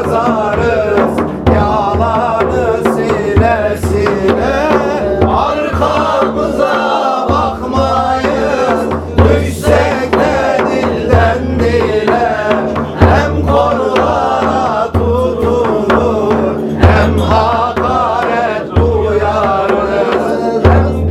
yazarız Yalanı sile sile. Arkamıza bakmayız Düşsek dilden dile. Hem konulara tutulur Hem hakaret duyarız. Hem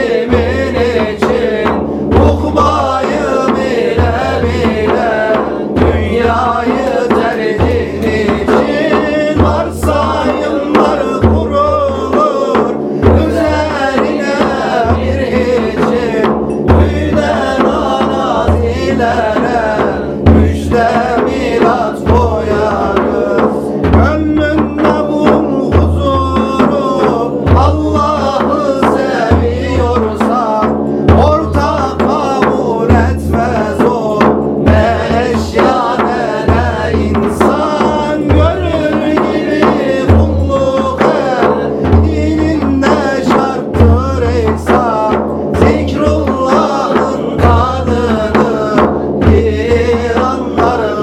dilimin için Okumayı bile. Dünyayı tercih için Varsayımlar kurulur. Üzerine bir için Büyüden anaz anlarım